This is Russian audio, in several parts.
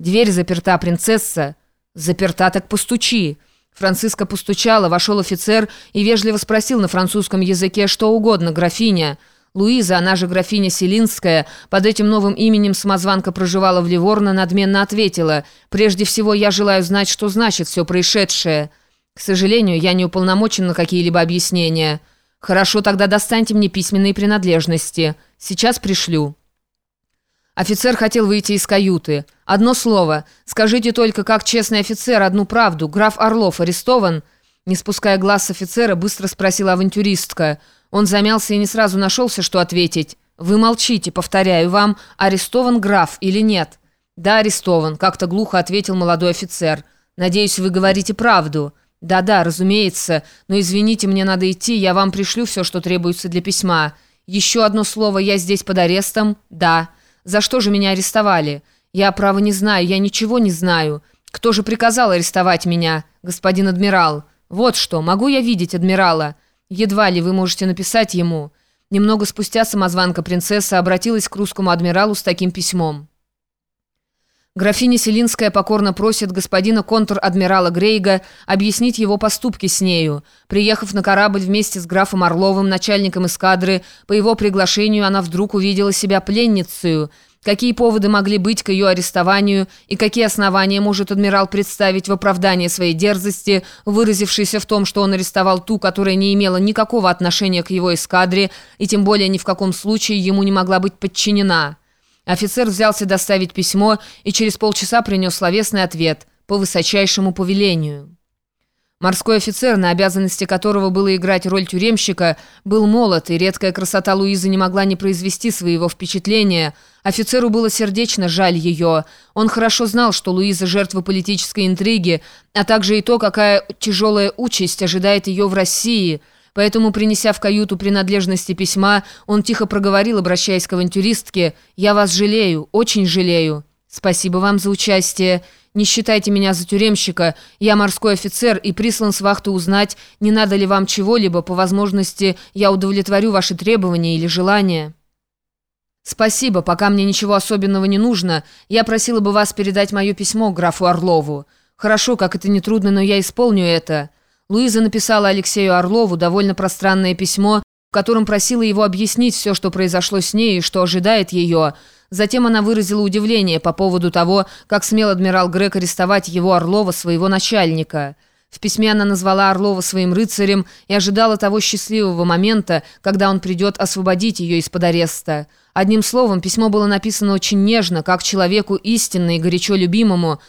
Дверь заперта, принцесса. Заперта, так постучи. Франциска постучала, вошел офицер и вежливо спросил на французском языке что угодно, графиня. Луиза, она же графиня Селинская, под этим новым именем самозванка проживала в Ливорно, надменно ответила. «Прежде всего, я желаю знать, что значит все происшедшее. К сожалению, я не уполномочен на какие-либо объяснения. Хорошо, тогда достаньте мне письменные принадлежности. Сейчас пришлю». Офицер хотел выйти из каюты. «Одно слово. Скажите только, как честный офицер, одну правду. Граф Орлов арестован?» Не спуская глаз офицера, быстро спросила авантюристка. Он замялся и не сразу нашелся, что ответить. «Вы молчите, повторяю вам, арестован граф или нет?» «Да, арестован», — как-то глухо ответил молодой офицер. «Надеюсь, вы говорите правду». «Да-да, разумеется, но извините, мне надо идти, я вам пришлю все, что требуется для письма. Еще одно слово, я здесь под арестом?» «Да». За что же меня арестовали? Я, право, не знаю, я ничего не знаю. Кто же приказал арестовать меня, господин адмирал? Вот что, могу я видеть адмирала? Едва ли вы можете написать ему». Немного спустя самозванка принцесса обратилась к русскому адмиралу с таким письмом. Графиня Селинская покорно просит господина контр-адмирала Грейга объяснить его поступки с нею. Приехав на корабль вместе с графом Орловым, начальником эскадры, по его приглашению она вдруг увидела себя пленницей. Какие поводы могли быть к ее арестованию и какие основания может адмирал представить в оправдание своей дерзости, выразившейся в том, что он арестовал ту, которая не имела никакого отношения к его эскадре и тем более ни в каком случае ему не могла быть подчинена. Офицер взялся доставить письмо и через полчаса принес словесный ответ по высочайшему повелению. Морской офицер, на обязанности которого было играть роль тюремщика, был молод, и редкая красота Луизы не могла не произвести своего впечатления. Офицеру было сердечно жаль ее. Он хорошо знал, что Луиза жертва политической интриги, а также и то, какая тяжелая участь ожидает ее в России – Поэтому, принеся в каюту принадлежности письма, он тихо проговорил, обращаясь к авантюристке, «Я вас жалею, очень жалею. Спасибо вам за участие. Не считайте меня за тюремщика. Я морской офицер и прислан с вахты узнать, не надо ли вам чего-либо. По возможности я удовлетворю ваши требования или желания». «Спасибо, пока мне ничего особенного не нужно. Я просила бы вас передать мое письмо графу Орлову. Хорошо, как это нетрудно, но я исполню это». Луиза написала Алексею Орлову довольно пространное письмо, в котором просила его объяснить все, что произошло с ней и что ожидает ее. Затем она выразила удивление по поводу того, как смел адмирал Грек арестовать его Орлова, своего начальника. В письме она назвала Орлова своим рыцарем и ожидала того счастливого момента, когда он придет освободить ее из-под ареста. Одним словом, письмо было написано очень нежно, как человеку истинно и горячо любимому,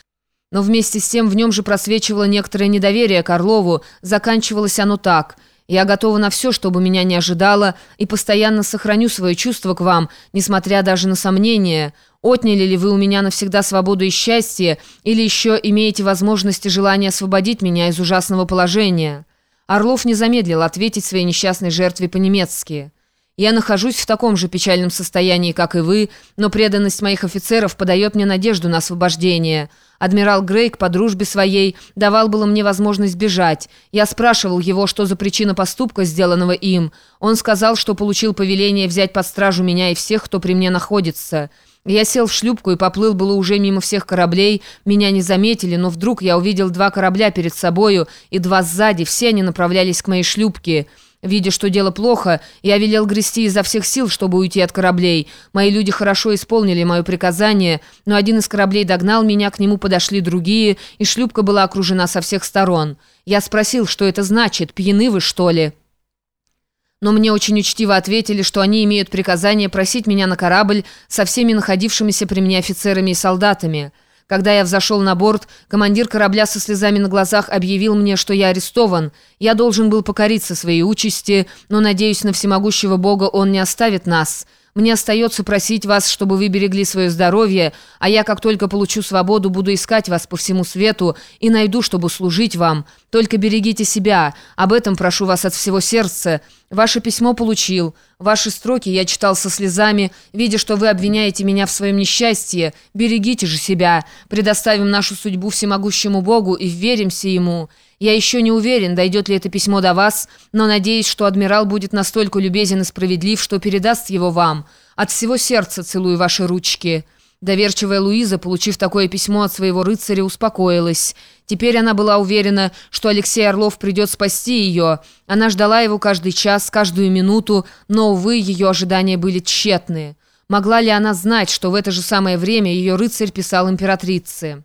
но вместе с тем в нем же просвечивало некоторое недоверие к Орлову, заканчивалось оно так. «Я готова на все, чтобы меня не ожидало, и постоянно сохраню свое чувство к вам, несмотря даже на сомнения. Отняли ли вы у меня навсегда свободу и счастье, или еще имеете возможность и желание освободить меня из ужасного положения?» Орлов не замедлил ответить своей несчастной жертве по-немецки. Я нахожусь в таком же печальном состоянии, как и вы, но преданность моих офицеров подает мне надежду на освобождение. Адмирал Грейк по дружбе своей давал было мне возможность бежать. Я спрашивал его, что за причина поступка, сделанного им. Он сказал, что получил повеление взять под стражу меня и всех, кто при мне находится. Я сел в шлюпку и поплыл было уже мимо всех кораблей. Меня не заметили, но вдруг я увидел два корабля перед собою и два сзади. Все они направлялись к моей шлюпке. Видя, что дело плохо, я велел грести изо всех сил, чтобы уйти от кораблей. Мои люди хорошо исполнили мое приказание, но один из кораблей догнал меня, к нему подошли другие, и шлюпка была окружена со всех сторон. Я спросил, что это значит, пьяны вы, что ли?» Но мне очень учтиво ответили, что они имеют приказание просить меня на корабль со всеми находившимися при мне офицерами и солдатами. Когда я взошел на борт, командир корабля со слезами на глазах объявил мне, что я арестован. Я должен был покориться своей участи, но, надеюсь, на всемогущего Бога он не оставит нас». Мне остается просить вас, чтобы вы берегли свое здоровье, а я, как только получу свободу, буду искать вас по всему свету и найду, чтобы служить вам. Только берегите себя. Об этом прошу вас от всего сердца. Ваше письмо получил. Ваши строки я читал со слезами, видя, что вы обвиняете меня в своем несчастье. Берегите же себя. Предоставим нашу судьбу всемогущему Богу и веримся Ему». Я еще не уверен, дойдет ли это письмо до вас, но надеюсь, что адмирал будет настолько любезен и справедлив, что передаст его вам. От всего сердца целую ваши ручки». Доверчивая Луиза, получив такое письмо от своего рыцаря, успокоилась. Теперь она была уверена, что Алексей Орлов придет спасти ее. Она ждала его каждый час, каждую минуту, но, увы, ее ожидания были тщетные. Могла ли она знать, что в это же самое время ее рыцарь писал императрице?